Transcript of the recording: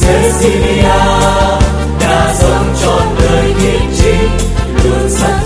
Cecilia đã sống trọn đời kiên trì luôn sẵn